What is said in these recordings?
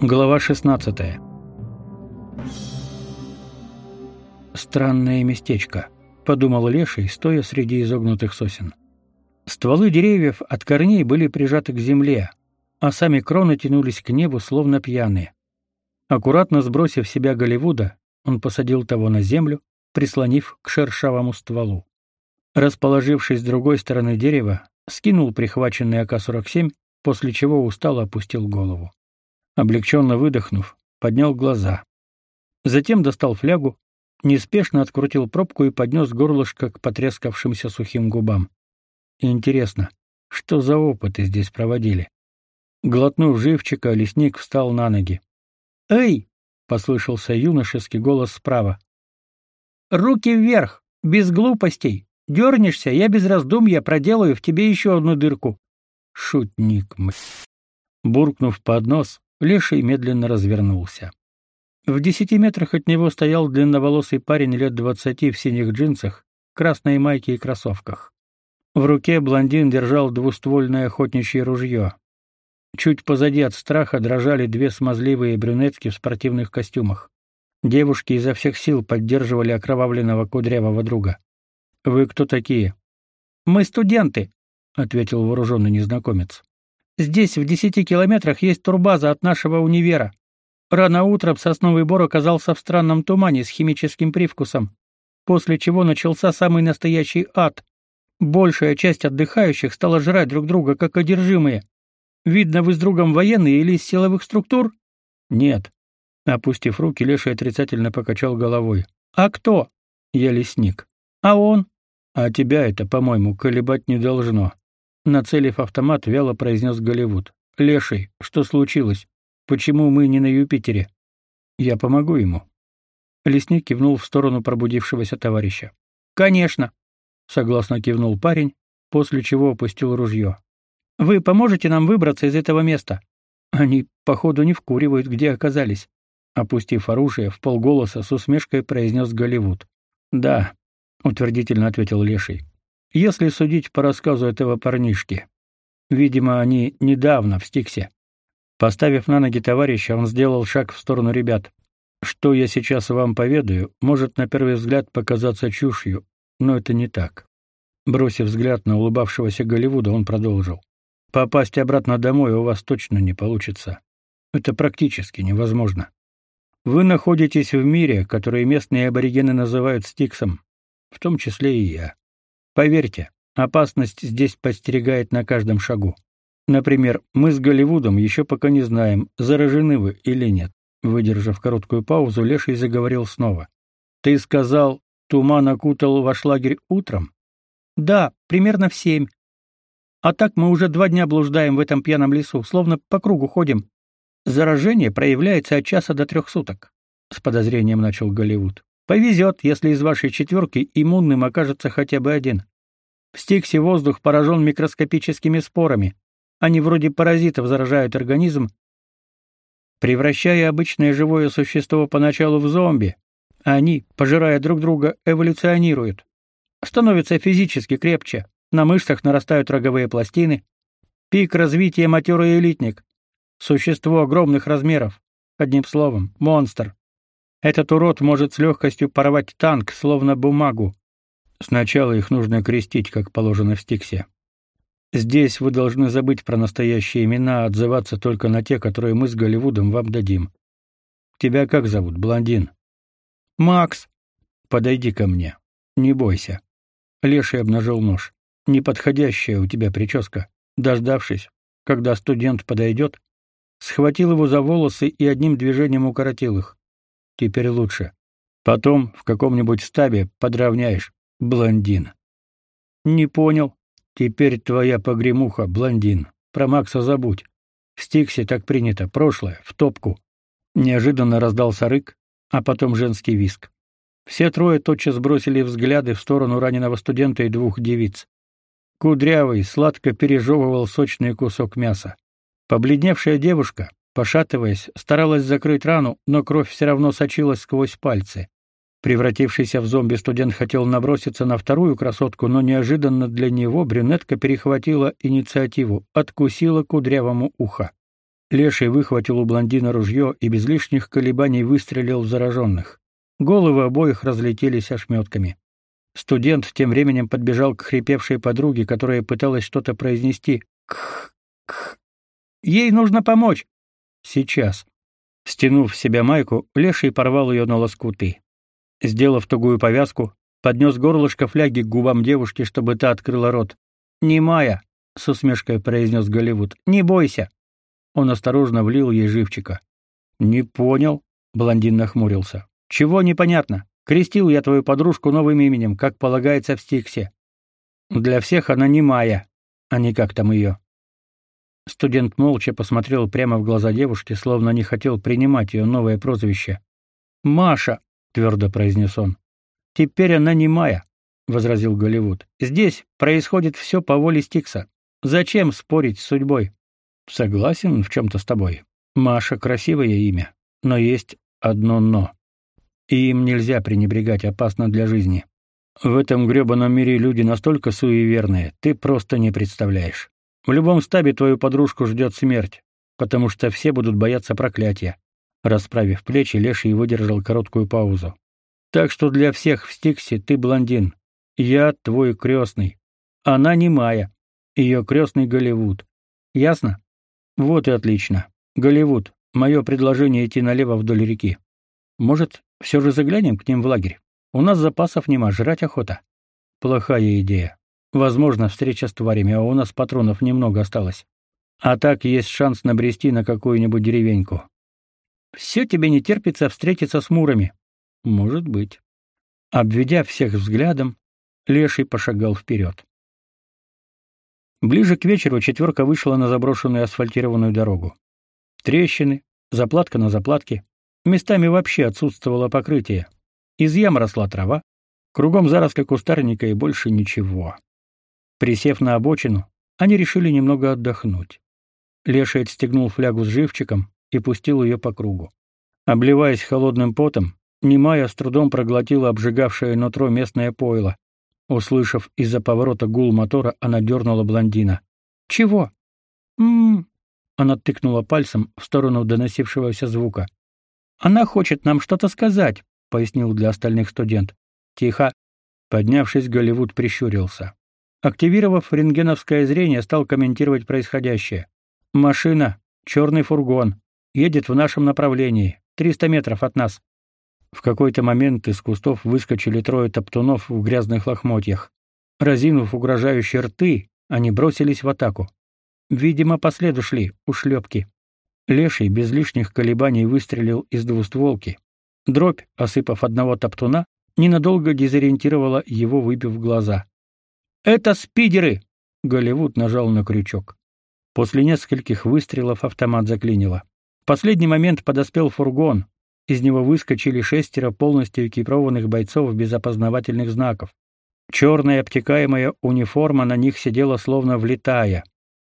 Глава 16. Странное местечко, подумал Леший, стоя среди изогнутых сосен. Стволы деревьев от корней были прижаты к земле, а сами кроны тянулись к небу словно пьяные. Аккуратно сбросив себя Голливуда, он посадил того на землю, прислонив к шершавому стволу. Расположившись с другой стороны дерева, скинул прихваченный АК-47, после чего устало опустил голову. Облегченно выдохнув, поднял глаза. Затем достал флягу, неспешно открутил пробку и поднес горлышко к потрескавшимся сухим губам. Интересно, что за опыты здесь проводили? Глотнув живчика, лесник встал на ноги. «Эй!» — послышался юношеский голос справа. «Руки вверх! Без глупостей! Дернешься, я без раздумья проделаю в тебе еще одну дырку!» «Шутник мы!» Буркнув под нос, Леший медленно развернулся. В десяти метрах от него стоял длинноволосый парень лет двадцати в синих джинсах, красной майке и кроссовках. В руке блондин держал двуствольное охотничье ружье. Чуть позади от страха дрожали две смазливые брюнетки в спортивных костюмах. Девушки изо всех сил поддерживали окровавленного кудрявого друга. «Вы кто такие?» «Мы студенты», — ответил вооруженный незнакомец. «Здесь, в десяти километрах, есть турбаза от нашего универа. Рано утром сосновый бор оказался в странном тумане с химическим привкусом, после чего начался самый настоящий ад. Большая часть отдыхающих стала жрать друг друга как одержимые. Видно, вы с другом военные или из силовых структур? Нет. Опустив руки, Леша отрицательно покачал головой. А кто? Я лесник. А он? А тебя это, по-моему, колебать не должно. Нацелив автомат, вяло произнес Голливуд. Леший, что случилось? Почему мы не на Юпитере? Я помогу ему. Лесник кивнул в сторону пробудившегося товарища. Конечно, согласно кивнул парень, после чего опустил ружье. Вы поможете нам выбраться из этого места? Они, походу, не вкуривают, где оказались. Опустив оружие, в полголоса с усмешкой произнес Голливуд. Да, утвердительно ответил Леший. Если судить по рассказу этого парнишки, видимо, они недавно в Стиксе. Поставив на ноги товарища, он сделал шаг в сторону ребят. Что я сейчас вам поведаю, может на первый взгляд показаться чушью, но это не так. Бросив взгляд на улыбавшегося Голливуда, он продолжил: Попасть обратно домой у вас точно не получится. Это практически невозможно. Вы находитесь в мире, который местные аборигены называют Стиксом, в том числе и я. Поверьте, опасность здесь подстерегает на каждом шагу. Например, мы с Голливудом еще пока не знаем, заражены вы или нет. Выдержав короткую паузу, Леший заговорил снова. Ты сказал, туман окутал ваш лагерь утром? Да, примерно в семь. А так мы уже два дня блуждаем в этом пьяном лесу, словно по кругу ходим. Заражение проявляется от часа до трех суток. С подозрением начал Голливуд. Повезет, если из вашей четверки иммунным окажется хотя бы один. В Стиксе воздух поражен микроскопическими спорами. Они вроде паразитов заражают организм, превращая обычное живое существо поначалу в зомби. А они, пожирая друг друга, эволюционируют. Становятся физически крепче, на мышцах нарастают роговые пластины. Пик развития матерый элитник. Существо огромных размеров. Одним словом, монстр. Этот урод может с легкостью порвать танк, словно бумагу. Сначала их нужно крестить, как положено в стиксе. Здесь вы должны забыть про настоящие имена, отзываться только на те, которые мы с Голливудом вам дадим. Тебя как зовут, блондин? Макс. Подойди ко мне. Не бойся. Леший обнажил нож. Неподходящая у тебя прическа. Дождавшись, когда студент подойдет, схватил его за волосы и одним движением укоротил их. Теперь лучше. Потом в каком-нибудь стабе подравняешь, блондин. Не понял. Теперь твоя погремуха, блондин. Про Макса забудь. В Стиксе так принято, прошлое, в топку. Неожиданно раздался рык, а потом женский виск. Все трое тотчас бросили взгляды в сторону раненого студента и двух девиц. Кудрявый сладко пережевывал сочный кусок мяса. Побледневшая девушка, пошатываясь, старалась закрыть рану, но кровь все равно сочилась сквозь пальцы. Превратившийся в зомби студент хотел наброситься на вторую красотку, но неожиданно для него брюнетка перехватила инициативу, откусила кудрявому ухо. Леший выхватил у блондина ружье и без лишних колебаний выстрелил в зараженных. Головы обоих разлетелись ошметками. Студент тем временем подбежал к хрипевшей подруге, которая пыталась что-то произнести. Кх, кх. Ей нужно помочь. Сейчас. Стянув в себя майку, Леший порвал ее на лоскуты. Сделав тугую повязку, поднес горлышко фляги к губам девушки, чтобы та открыла рот. "Не Майя", с усмешкой произнес Голливуд. "Не бойся". Он осторожно влил ей живчика. "Не понял", блондин нахмурился. "Чего непонятно? Крестил я твою подружку новым именем, как полагается в Стиксе. Для всех она не Майя, а не как там ее». Студент молча посмотрел прямо в глаза девушки, словно не хотел принимать ее новое прозвище. "Маша", твердо произнес он. "Теперь она не Майя", возразил Голливуд. "Здесь происходит все по воле Стикса. Зачем спорить с судьбой? Согласен в чем то с тобой. Маша красивое имя, но есть одно но. И им нельзя пренебрегать, опасно для жизни. В этом грёбаном мире люди настолько суеверные, ты просто не представляешь. В любом стабе твою подружку ждет смерть, потому что все будут бояться проклятия. Расправив плечи, Леший выдержал короткую паузу. Так что для всех в Стиксе ты блондин. Я твой крестный. Она не Майя. Ее крестный Голливуд. Ясно? Вот и отлично. Голливуд, мое предложение идти налево вдоль реки. Может, все же заглянем к ним в лагерь? У нас запасов нема, жрать охота. Плохая идея. Возможно, встреча с тварями, а у нас патронов немного осталось. А так есть шанс набрести на какую-нибудь деревеньку. Все тебе не терпится встретиться с мурами. Может быть. Обведя всех взглядом, Леший пошагал вперед. Ближе к вечеру четверка вышла на заброшенную асфальтированную дорогу. Трещины, заплатка на заплатке, местами вообще отсутствовало покрытие. Из ям росла трава, кругом заросли кустарника и больше ничего. Присев на обочину, они решили немного отдохнуть. Леший отстегнул флягу с живчиком и пустил ее по кругу. Обливаясь холодным потом, Немая с трудом проглотила обжигавшее нутро местное пойло, Услышав из-за поворота гул мотора, она дернула блондина. «Чего?» «М-м-м», она тыкнула пальцем в сторону доносившегося звука. «Она хочет нам что-то сказать», — пояснил для остальных студент. «Тихо». Поднявшись, Голливуд прищурился. Активировав рентгеновское зрение, стал комментировать происходящее. «Машина, черный фургон, едет в нашем направлении, 300 метров от нас. В какой-то момент из кустов выскочили трое топтунов в грязных лохмотьях. Разинув угрожающие рты, они бросились в атаку. Видимо, по следу ушлепки. Леший без лишних колебаний выстрелил из двустволки. Дробь, осыпав одного топтуна, ненадолго дезориентировала его, выбив глаза. «Это спидеры!» — Голливуд нажал на крючок. После нескольких выстрелов автомат заклинило. В последний момент подоспел фургон, из него выскочили шестеро полностью экипированных бойцов без опознавательных знаков. Черная обтекаемая униформа на них сидела словно влитая.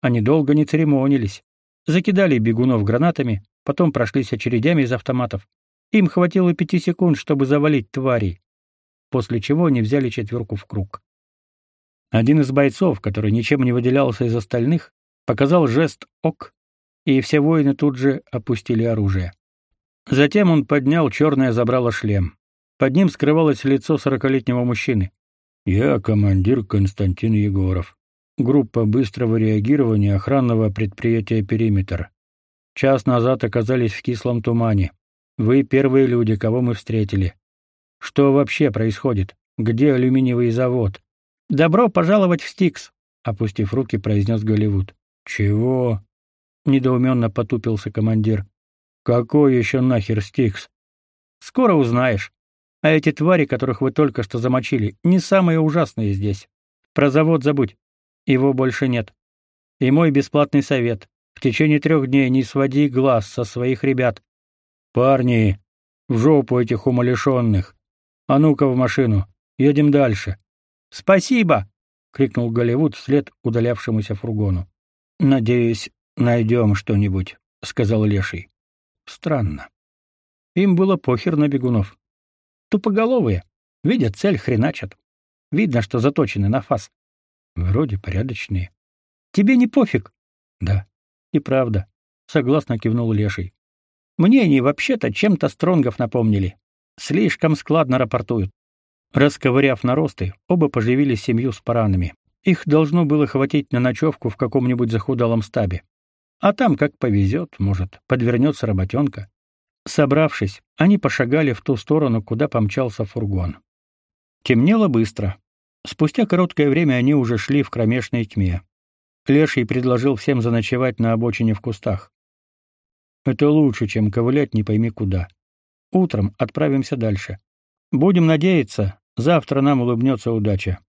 Они долго не церемонились. Закидали бегунов гранатами, потом прошлись очередями из автоматов. Им хватило пяти секунд, чтобы завалить тварей. После чего они взяли четверку в круг. Один из бойцов, который ничем не выделялся из остальных, показал жест «ок», и все воины тут же опустили оружие. Затем он поднял черное забрало шлем. Под ним скрывалось лицо сорокалетнего мужчины. «Я командир Константин Егоров. Группа быстрого реагирования охранного предприятия «Периметр». Час назад оказались в кислом тумане. Вы первые люди, кого мы встретили. Что вообще происходит? Где алюминиевый завод? Добро пожаловать в Стикс, опустив руки, произнес Голливуд. Чего? недоуменно потупился командир. Какой еще нахер Стикс? Скоро узнаешь. А эти твари, которых вы только что замочили, не самые ужасные здесь. Про завод забудь. Его больше нет. И мой бесплатный совет: в течение трех дней не своди глаз со своих ребят. Парни, в жопу этих умалишенных. А ну-ка в машину. Едем дальше. Спасибо, крикнул Голливуд вслед удалявшемуся фургону. Надеюсь, найдем что-нибудь, сказал Леший. Странно. Им было похер на бегунов. Тупоголовые, видят цель, хреначат. Видно, что заточены на фас. Вроде порядочные. Тебе не пофиг? Да. И правда. согласно кивнул Леший. Мне они вообще-то чем-то Стронгов напомнили. Слишком складно рапортуют. Расковыряв наросты, оба поживились семью с паранами. Их должно было хватить на ночевку в каком-нибудь захудалом стабе. А там, как повезет, может, подвернется работенка. Собравшись, они пошагали в ту сторону, куда помчался фургон. Темнело быстро. Спустя короткое время они уже шли в кромешной тьме. Леший предложил всем заночевать на обочине в кустах. Это лучше, чем ковылять не пойми куда. Утром отправимся дальше. Будем надеяться, завтра нам улыбнется удача.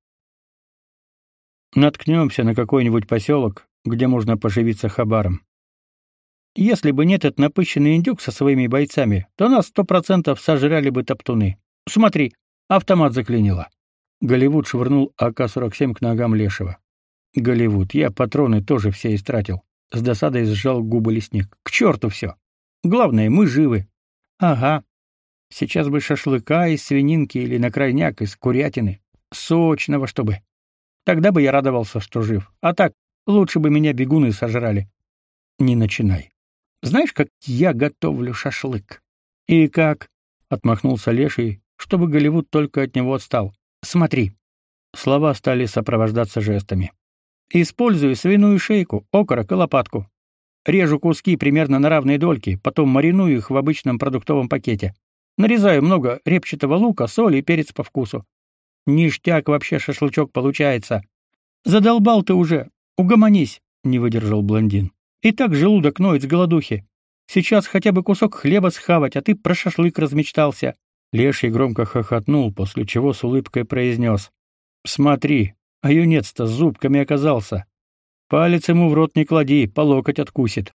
Наткнемся на какой-нибудь поселок, где можно поживиться хабаром. Если бы не этот напыщенный индюк со своими бойцами, то нас сто процентов сожрали бы топтуны. Смотри, автомат заклинило. Голливуд швырнул АК-47 к ногам Лешего. Голливуд, я патроны тоже все истратил. С досадой сжал губы лесник. К черту все. Главное, мы живы. Ага. Сейчас бы шашлыка из свининки или на крайняк из курятины. Сочного, чтобы. Тогда бы я радовался, что жив. А так, лучше бы меня бегуны сожрали. Не начинай. Знаешь, как я готовлю шашлык? И как? Отмахнулся Леший, чтобы Голливуд только от него отстал. Смотри. Слова стали сопровождаться жестами. Использую свиную шейку, окорок и лопатку. Режу куски примерно на равные дольки, потом мариную их в обычном продуктовом пакете. Нарезаю много репчатого лука, соли и перец по вкусу. Ништяк вообще шашлычок получается. Задолбал ты уже. Угомонись, не выдержал блондин. И так желудок ноет с голодухи. Сейчас хотя бы кусок хлеба схавать, а ты про шашлык размечтался. Леший громко хохотнул, после чего с улыбкой произнес. «Смотри, а юнец-то с зубками оказался. Палец ему в рот не клади, по локоть откусит.